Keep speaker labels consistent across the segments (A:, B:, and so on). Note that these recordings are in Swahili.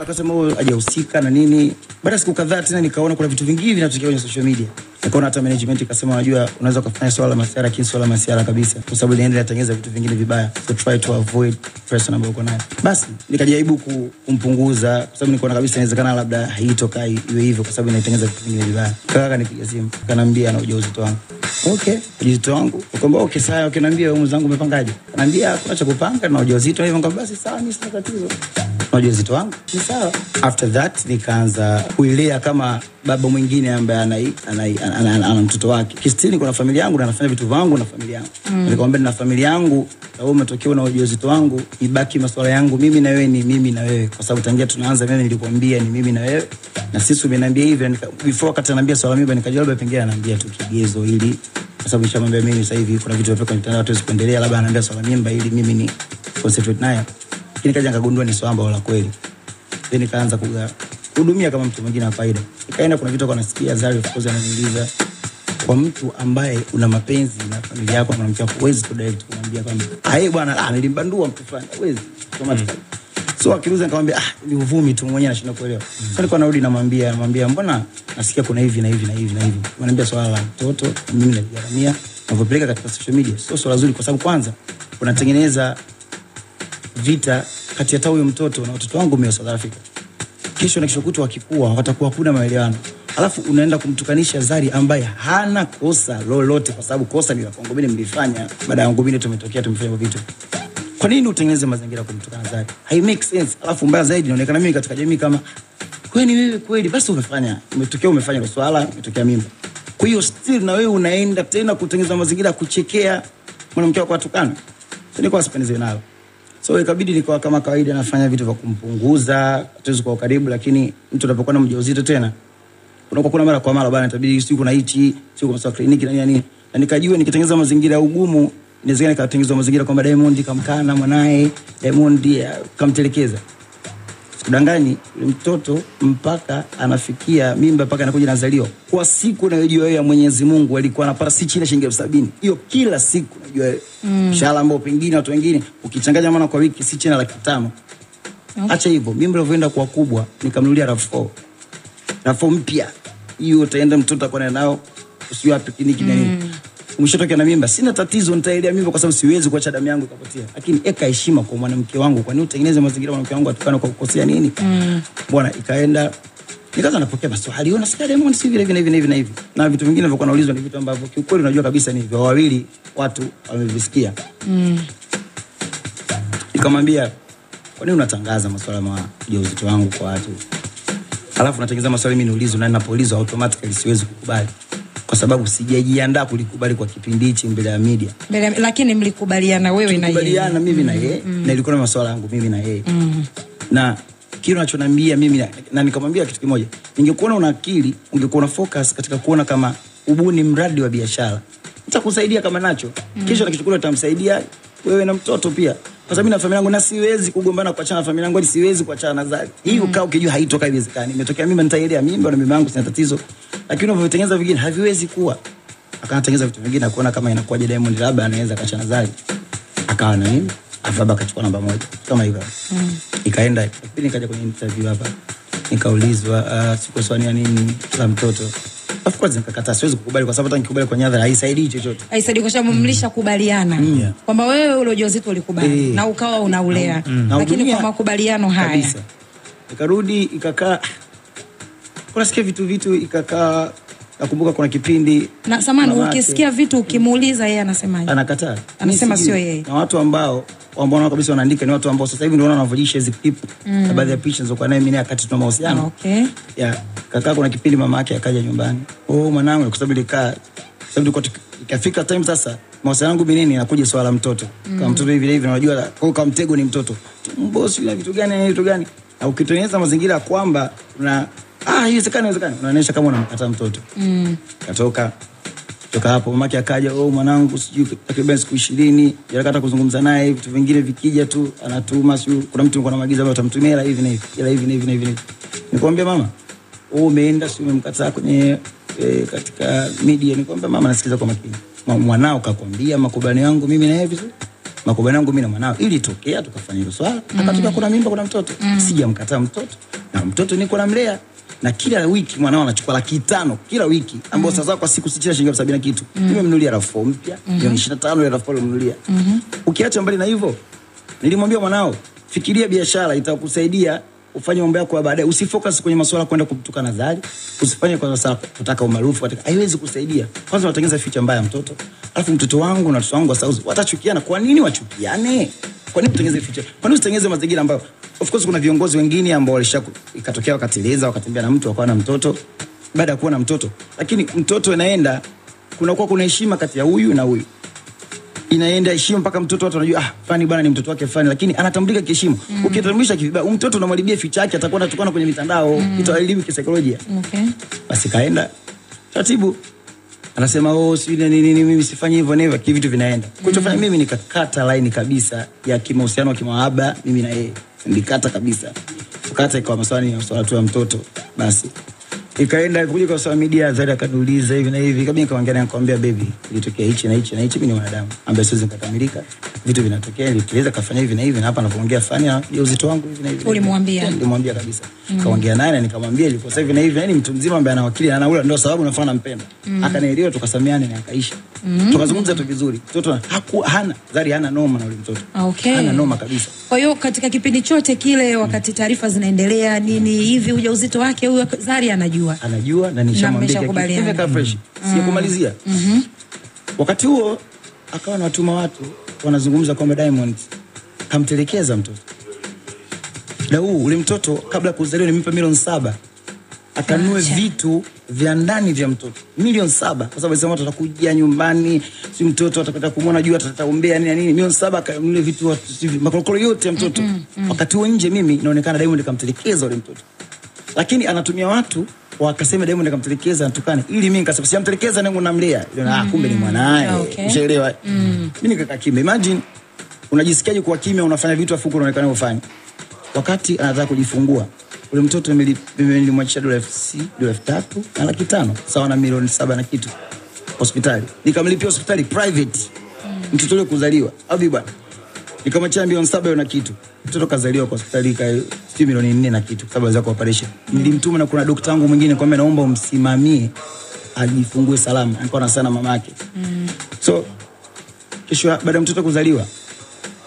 A: akasema huyo hajahusika na nini. Baada ya siku kadhaa tena nikaona kuna vitu vingi vinatokea kwenye social media. Nikaona hata management ikasema, unajua unaweza ukafanya swala la masiara, lakini swala la masiara kabisa, kwa sababu inaendelea latengeneza vitu vingine vibaya, so try to avoid person ambayo uko nayo. Basi nikajaribu kumpunguza, kwa sababu nikaona kabisa inawezekana labda haitoka iwe hivyo, kwa sababu inaitengeneza vitu vingine vibaya. Kaka akanipiga simu, kanaambia ana ujauzito wangu Okay, ujauzito wangu. Ukamwambia okay, sawa, okay, naambia wewe mwenzangu umepangaje? Ananiambia kuna cha kupanga na ujauzito hivyo. Nikamwambia basi sawa, mimi sina tatizo. Na uzito wangu ni sawa. After that nikaanza kuilea kama baba mwingine ambaye ana ana, ana, ana, ana, ana mtoto wake. Kistini kuna familia yangu na nafanya vitu vangu na familia yangu. Mm. Nikamwambia na familia yangu na wewe umetokea na ujauzito wangu, ibaki masuala yangu mimi na wewe ni mimi na wewe, kwa sababu tangia tunaanza mimi nilikwambia ni mimi na wewe na sisi umeniambia hivi, na nika- before wakati anaambia swala mimba nikajua labda pengine anaambia tu kigezo ili kwa sababu nishamwambia mimi sasa hivi kuna vitu vya kwenye mtandao hatuwezi kuendelea, labda anaambia swala mimba ili mimi ni concentrate naye, lakini kaja nikagundua ni swamba wala kweli, then nikaanza kuhudumia kama mtu mwingine wa kawaida. Nikaenda, kuna vitu nasikia Zari of course ananiuliza kwa mtu ambaye una mapenzi na familia yako na mwanamke wako, huwezi tu direct kumwambia kwamba ah, bwana, ah, nilimbandua mtu fulani, huwezi automatically. So akiuliza nikamwambia ah, ni uvumi tu, mwenyewe anashindwa kuelewa. Mm. So nilikuwa narudi namwambia, namwambia mbona nasikia kuna hivi na hivi na hivi na hivi. Ananiambia swala la mtoto mimi naligharamia, navyopeleka katika social media sio swala zuri, kwa sababu kwanza unatengeneza vita kati ya huyo mtoto na watoto wangu mimi wa South Africa kesho na kesho kutwa wakikua watakuwa kuna maelewano, alafu unaenda kumtukanisha Zari ambaye hana kosa lolote, kwa sababu kosa ni la kwangu mimi, mlifanya baada ya yangu mimi, tumetokea tumefanya vitu. Kwa nini utengeneze mazingira kumtukana Zari? Hai make sense. Alafu mbaya zaidi inaonekana mimi katika jamii kama kwani wewe kweli basi umefanya umetokea umefanya kwa swala umetokea mimba. Kwa hiyo still na wewe unaenda tena kutengeneza mazingira ya kuchekea mwanamke wako atukana. Sio kwa sipendezewi nalo. So ikabidi nikawa kama kawaida nafanya vitu vya kumpunguza, hatuwezi kwa ukaribu, lakini mtu anapokuwa na mjauzito tena unakuwa kuna mara kwa mara bana, itabidi siku kuna hichi siku kuna kliniki na nini, na nikajua nikitengeneza mazingira ya ugumu inawezekana nikatengeneza mazingira kwamba Diamond kamkana mwanae, Diamond eh, kamtelekeza. Sikudangani, yule mtoto mpaka anafikia mimba mpaka anakuja nazaliwa, kwa siku unayojua wewe ya Mwenyezi Mungu alikuwa anapata si chini ya shilingi elfu sabini. Hiyo kila siku, najua wewe mshahara ambao pengine watu wengine ukichanganya maana kwa wiki si chini ya laki tano. Acha hivyo, mimba ilivyoenda kwa kubwa, nikamnulia RAV4 RAV4 mpya, hiyo utaenda mtoto akwenda nao usiwapi kiniki mm. na nini umeshatokea na mimba, sina tatizo, nitaelea mimba kwa sababu siwezi kuacha damu yangu ikapotea, lakini eka heshima kwa mwanamke wangu. Kwa nini utengeneze mazingira mwanamke wangu atukane kwa kukosea nini? mm. Bwana, ikaenda nikaanza napokea maswali, ona sikia Diamond si vile vile hivi na hivi na vitu vingine vilikuwa naulizwa ni vitu ambavyo kiukweli unajua kabisa ni vya wawili watu wamevisikia. mm. Nikamwambia, kwa nini unatangaza masuala ya ujauzito wangu kwa watu alafu natengeneza maswali mimi niulizwe, na ninapoulizwa automatically siwezi kukubali kwa sababu sijajiandaa kulikubali kwa kipindi hichi mbele ya media.
B: Mbele, lakini mlikubaliana wewe na yeye.
A: Tulikubaliana mimi na yeye mm. na ilikuwa na masuala yangu mimi na yeye mm. na kile unachoniambia mimi na, na nikamwambia kitu kimoja, ningekuona una akili ungekuwa una focus katika kuona kama ubuni mradi wa biashara nitakusaidia kama nacho mm. kesho na kichukua utamsaidia wewe na mtoto pia kwa sababu mimi na familia yangu na siwezi kugombana kuachana na familia yangu, siwezi kuachana na Zari. Hii ukaa ukijua haitoka, haiwezekani. Imetokea mimba, nitaelea mimba na mimba yangu, sina tatizo, lakini unavyotengeneza vingine haviwezi kuwa. Akatengeneza vitu vingine, akaona kama inakuwa je, Diamond labda anaweza kuachana na Zari, akawa na mimi afu baba akachukua namba moja kama hivyo mm. ikaenda. pili, nikaja kwenye interview hapa nikaulizwa, uh, sikuswania nini la mtoto Of course nikakataa, siwezi kukubali kwa sababu hata nikikubali kwa nyadhara haisaidii chochote.
B: Haisaidii kwa sababu mlishakubaliana kwamba wewe ule ujauzito ulikubali
A: Eh.
B: na ukawa unaulea, lakini kwa makubaliano haya
A: kabisa. Ikarudi ikakaa, kunasikia vitu vitu, ikakaa. Nakumbuka kuna kipindi
B: na samani, ukisikia vitu ukimuuliza yeye anasemaje?
A: anakataa,
B: Anasema sio yeye.
A: Na watu ambao ambao naona kabisa wanaandika ni watu ambao sasa hivi ndio wanavujisha hizi clip na baadhi ya picha zilizokuwa naye mimi wakati tuna mahusiano.
B: Okay.
A: ya kaka Kuna kipindi mama yake akaja nyumbani, oh mwanangu, kwa sababu ilikaa, kwa sababu ilikuwa ikafika time sasa mahusiano yangu binini inakuja swala la mtoto. Kama mtoto hivi hivi, unajua kwa kama mtego ni mtoto. Mbosi na vitu gani na vitu gani, na ukitengeneza mazingira kwamba una ah, haiwezekani, haiwezekani, unaonyesha kama unamkataa mtoto. Mm. katoka toka hapo mamake akaja, oh mwanangu, sijui takriban siku ishirini. Akata kuzungumza naye, vitu vingine vikija tu anatuma, sijui kuna mtu alikuwa anamwagiza bwana, utamtumia hela hivi na hivi, hela hivi na hivi na hivi. Nikamwambia mama, oh, umeenda siu umemkataa kwenye e, katika media. Nikamwambia mama, nasikiza kwa makini, mwanao kakwambia makubaliano yangu mimi na yeye vizuri makubaliano yangu mimi na mwanao. Ili tokea tukafanya hilo swala akatoka kuna mimba kuna mtoto. Sijamkataa mtoto na mtoto niko namlea na kila wiki mwanao anachukua laki tano kila wiki ambao sasa kwa siku sitini shilingi elfu sabini na kitu. Nimemnunulia rafu mpya milioni ishirini na tano ya rafo nimemnunulia ukiacha mbali na hivyo nilimwambia mwanao fikiria biashara itakusaidia ufanye mambo yako ya baadaye. Usifocus kwenye masuala kwenda kutoka nadhari usifanye kwa sasa kutaka umaarufu katika haiwezi kusaidia. Kwanza unatengeneza future mbaya mtoto alafu mtoto wangu na mtoto wangu wa sauzi watachukiana. Kwa nini wachukiane? Kwa nini utengeneze future? Kwa nini usitengeneze mazingira ambayo of course kuna viongozi wengine ambao walisha ikatokea wakatiliza wakatembea na mtu wakawa na mtoto. Baada ya kuwa na mtoto lakini mtoto inaenda kunakuwa kuna heshima kati ya huyu na huyu. Inaenda heshima mpaka mtoto watu wanajua ah fani bwana ni mtoto wake fani. Lakini anatambulika kiheshima. Mm. ukitambulisha kivibaya mtoto unamharibia ficha yake atakuwa anatukana kwenye mitandao mm. itaelimu kisaikolojia.
B: Okay.
A: basi kaenda. Taratibu anasema oh si nini nini mimi sifanyi hivyo na hivyo vitu vinaenda. Kuchofanya mimi nikakata line kabisa ya kimahusiano kimahaba mimi na yeye. Nilikata kabisa. Kukata kwa maswali ya swala tu ya mtoto. Basi. Ikaenda kuja kwa social media zaidi akaniuliza hivi na hivi. Kabla nikamwambia nikamwambia baby ilitokea hichi na hichi na hichi mimi ni mwanadamu. Ambaye siwezi nikakamilika vitu vinatokea nikiweza kafanya hivi na hivi na hapa anapoongea fani ya uzito wangu hivi na hivi.
B: Ulimwambia?
A: Yeah, nilimwambia kabisa. Kaongea naye na nikamwambia ilikuwa sasa hivi na hivi yani mtu mzima ambaye ana wakili na anaula ndio sababu nafanya nampenda akanielewa tukasamiane na akaisha. Tukazungumza tu vizuri. Mtoto haku hana Zari hana noma na ule mtoto.
B: Okay.
A: hana noma kabisa.
B: Kwa hiyo katika kipindi chote kile, wakati taarifa zinaendelea nini hivi, ujauzito wake huyo Zari anajua.
A: anajua na nishamwambia kitu. Imekaa fresh. Sikumalizia. Wakati huo akawa anatuma watu wanazungumza kwamba Diamond kamtelekeza mtoto. Na huu ule mtoto kabla ya kuzaliwa nimempa milioni saba. Akanunue vitu vya ndani vya mtoto. Milioni saba. Kwa sababu alisema watu watakuja nyumbani si mtoto atakwenda kumwona juu atataombea nini nini. Milioni saba akanunue vitu makorokoro yote ya mtoto. Wakati huo nje mimi inaonekana Diamond kamtelekeza ule mtoto lakini anatumia watu wakasema Diamond akamtelekeza anatukana ili mimi nikasema siamtelekeza nangu namlea mm ah kumbe ni mwanae.
B: Okay.
A: ushaelewa? Mimi nikakaa kimya. Imagine unajisikiaje kuwa kimya unafanya vitu afuku unaonekana ufanye wakati anataka kujifungua ule mtoto nilimwachisha dola elfu dola elfu tatu na laki tano sawa na milioni saba na kitu hospitali. Nikamlipia hospitali private. Mtoto ule kuzaliwa. Au vipi bwana nikamwachia milioni saba na kitu. Mtoto kazaliwa kwa hospitali ka sijui milioni nne na kitu sababu za operation. Nilimtuma na kuna dokta wangu mwingine kwamba naomba umsimamie ajifungue salama. Alikuwa na sana mama yake mm. so kesho baada ya mtoto kuzaliwa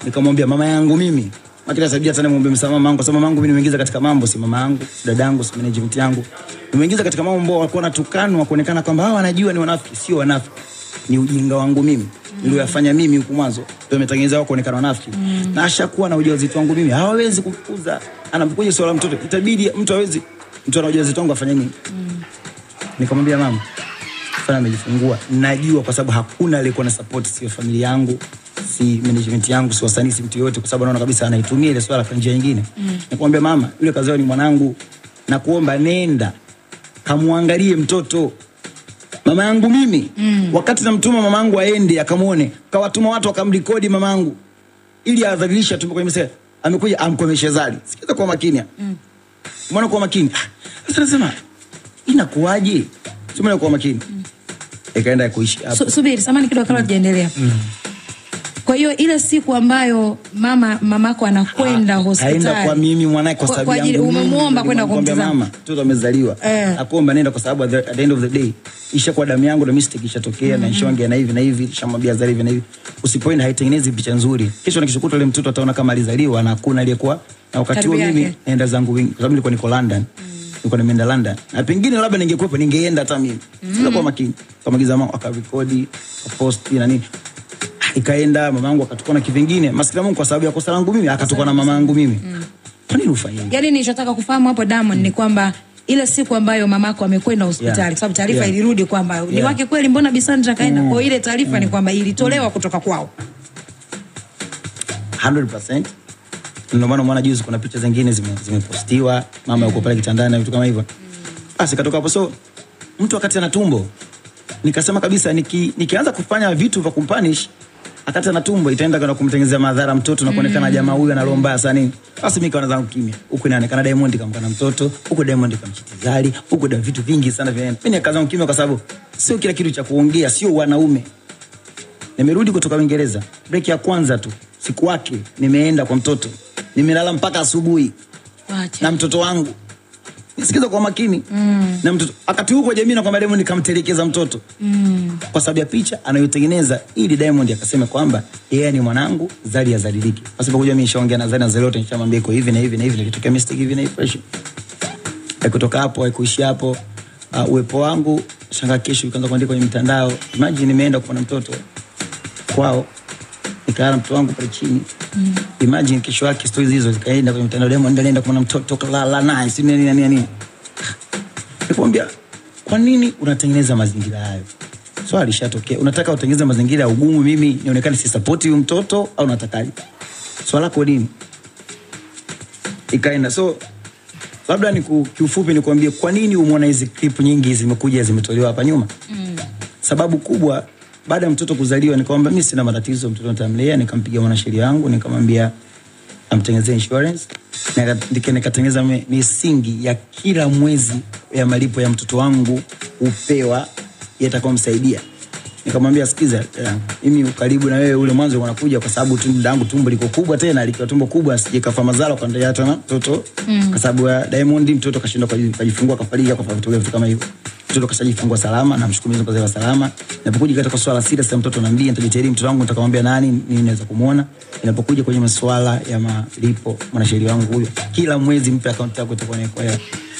A: nikamwambia mama yangu mimi. Makila sabia sana muombe msamaha mama yangu kwa sababu mama yangu mimi nimeingiza katika mambo si mama yangu si dada yangu si management yangu. Nimeingiza katika mambo ambao walikuwa wanatukanwa kuonekana kwamba hawa wanajua ni wanafiki sio wanafiki. Ni ujinga wangu mimi niliyofanya mimi huku mwanzo ndio umetengeneza wao kuonekana wanafiki. Na ashakuwa na ujauzito wangu mimi. Hawawezi kukuza. Anapokuja swala mtoto. Itabidi mtu hawezi mtu ana ujauzito wangu afanye nini? Nikamwambia mama sana amejifungua. Najua kwa sababu hakuna aliyekuwa na support sio familia yangu si management yangu si wasanii si mtu yoyote kwa sababu naona kabisa anaitumia ile swala kwa njia nyingine. Mm. nikamwambia mama yule kazao ni mwanangu. Nakuomba nenda kamwangalie mtoto mama yangu mimi. Mm. wakati namtuma mama yangu aende akamwone kawatuma watu wakamrekodi mama yangu. Ili adhalilisha tumbo kwenye mesa amekuja amkomeshe zali sikiza kwa makini mm. mwana kwa makini? Ah, sasa nasema inakuwaje? Sio kwa makini. Mm. ikaenda kuishi hapo.
B: Su, subiri samani kidogo kabla tujaendelea. Kwa hiyo ile siku ambayo mama mamako anakwenda hospitali
A: kaenda kwa mimi mwanae kwa sababu yangu
B: umemuomba kwenda kumtazama.
A: mama mtoto amezaliwa.
B: Eh.
A: akuomba nenda kwa sababu at the, end of the day isha kwa damu yangu na mistake ishatokea na ishaongea na hivi na hivi ishamwambia zali hivi na hivi. Usipoenda haitengenezi picha nzuri. Kesho nikishukuta ile mtoto ataona kama alizaliwa na hakuna aliyekuwa na wakati huo mimi naenda zangu wingi. Kwa sababu nilikuwa niko London. Nilikuwa nimeenda London. Na pengine labda ningekuwepo ningeenda hata mimi. Sasa kwa makini. Kama giza mama akarekodi post na nini ikaenda mama yangu akatukana kivingine maskini Mungu kwa sababu ya kosa langu mimi akatukana yangu mimi kwa nini ufanye hivyo
B: Yaani nilichotaka kufahamu hapo Diamond ni kwamba ile siku ambayo mamako amekwenda hospitali
A: Yeah.
B: kwa sababu taarifa
A: Yeah.
B: ilirudi kwamba
A: yeah.
B: ni wake kweli, mbona Bisandra kaenda? Mm. Kwa ile taarifa mm. ni kwamba ilitolewa mm. kutoka kwao.
A: 100% ndio maana umeona juzi kuna picha zingine zimepostiwa zime- mama yuko pale kitandani na vitu kama hivyo basi katoka hapo so mtu wakati ana tumbo nikasema kabisa niki, nikianza kufanya vitu vya kumpanish akati na tumbo itaenda kwenda kumtengenezea madhara mtoto na kuonekana mm. jamaa huyu ana roho mbaya sana nini? Basi mimi kaanza kimya. Huko inaonekana Diamond kamkana mtoto huko Diamond kamchitizali, huko da vitu vingi sana vinaenda mimi nikaanza kimya kwa sababu sio kila kitu cha kuongea sio wanaume. Nimerudi kutoka Uingereza, break ya kwanza tu siku wake nimeenda kwa mtoto, nimelala mpaka asubuhi na mtoto wangu nisikiza kwa makini. Mm. na mtoto wakati huko jamii na kwamba Diamond nikamtelekeza mtoto. Mm. kwa sababu ya picha anayotengeneza ili Diamond akasema kwamba yeye ni mwanangu Zari azaliliki pasipo kujua mimi nishaongea na Zari na Zari yote nishamwambia iko hivi na hivi na hivi nikitokea mistake hivi na hivi fresh. Kutoka hapo haikuishia hapo. Uh, uwepo wangu shanga kesho ikaanza kuandika kwenye mitandao. Imagine nimeenda kuona mtoto kwao nikaana mtoto wangu pale chini mm. imagine kesho yake stories hizo zikaenda kwenye mitandao Diamond alienda kumwona mtoto kalala naye si nini nini nini. Nikwambia kwa nini unatengeneza mazingira hayo? Swali lishatokea unataka utengeneze mazingira ya ugumu mimi nionekane si support huyu mtoto au unatakaje? Swala lako nini? Ikaenda. So labda ni kiufupi nikuambie kwa nini umeona hizi clip nyingi zimekuja zimetolewa hapa nyuma? Mm. sababu kubwa baada ya mtoto kuzaliwa nikamwambia mimi sina matatizo mtoto nitamlea Nikampiga mwanasheria wangu nikamwambia amtengenezee insurance na nika- nikatengeneza misingi ya kila mwezi ya malipo ya mtoto wangu upewa yatakayomsaidia. nikamwambia sikiza eh, mimi karibu na wewe ule mwanzo unakuja kwa sababu tu langu tumbo liko kubwa tena likiwa tumbo kubwa sijekafa mazalo ndio hata na mtoto mm. kwa sababu ya Diamond mtoto kashindwa kujifungua kafariki kwa vitu kama hivyo mtoto kashajifungua salama na mshukuru Mungu kwa salama. Napokuja katika swala sita sasa mtoto namlia nitajitahidi mtoto wangu nitakamwambia nani mimi naweza kumuona. Inapokuja kwenye masuala ya malipo mwanasheria wangu huyo kila mwezi mpe akaunti yako itakuwa ni kwa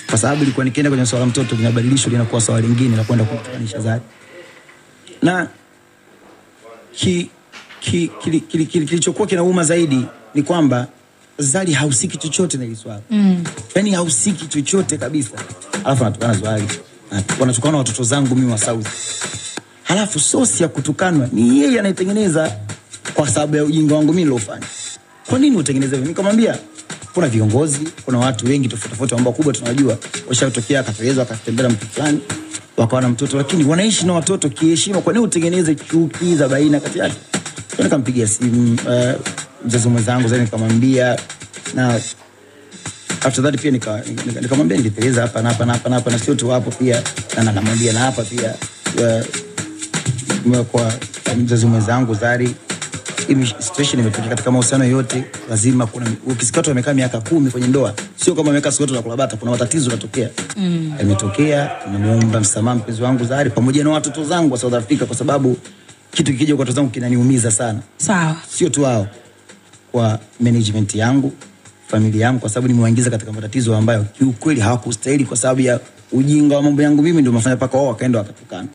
A: kwa sababu ilikuwa nikienda kwenye swala mtoto linabadilishwa linakuwa swala lingine la kwenda kumtanisha zaidi na ki, ki, kili- kili- kili- kilichokuwa kinauma zaidi ni kwamba Zari hausiki chochote na hili swala. Mm. yani hahusiki chochote kabisa, alafu anatukana Zari, wanatukana watoto zangu mimi wa South, halafu sosi ya kutukanwa ni yeye anayetengeneza kwa sababu ya ujinga wangu mimi niliofanya. Kwa nini utengeneze hivyo? Nikamwambia kuna viongozi, kuna watu wengi tofauti tofauti ambao kubwa tunajua washatokea, akateleza akatembea mtu fulani wakawa na mtoto, lakini wanaishi na watoto kiheshima. Kwa nini utengeneze chuki za baina kati yake? Nikampigia simu uh, mzazi mwenzangu zani nikamwambia na after that pia nika- nika- nikamwambia nilipeleza hapa na hapa na hapa na hapa na sio tu hapo pia na na- namwambia na hapa pia uh, kwa mzazi mwenzangu Zari hii situation imetokea katika mahusiano yote, lazima kuna ukisikia watu wamekaa miaka kumi kwenye ndoa, sio kama wamekaa siku na kulabata, kuna matatizo yanatokea. Mm. Yametokea, namuomba msamaha mpenzi wangu Zari pamoja na watoto zangu wa South Africa, kwa sababu kitu kikija kwa watoto zangu kinaniumiza sana,
B: Sawa.
A: sio tu hao, kwa management yangu, familia yangu, kwa sababu nimewaingiza katika matatizo ambayo kiukweli hawakustahili, kwa sababu ya ujinga wa mambo yangu mimi, ndio mafanya mpaka wao wakaenda wakatukana.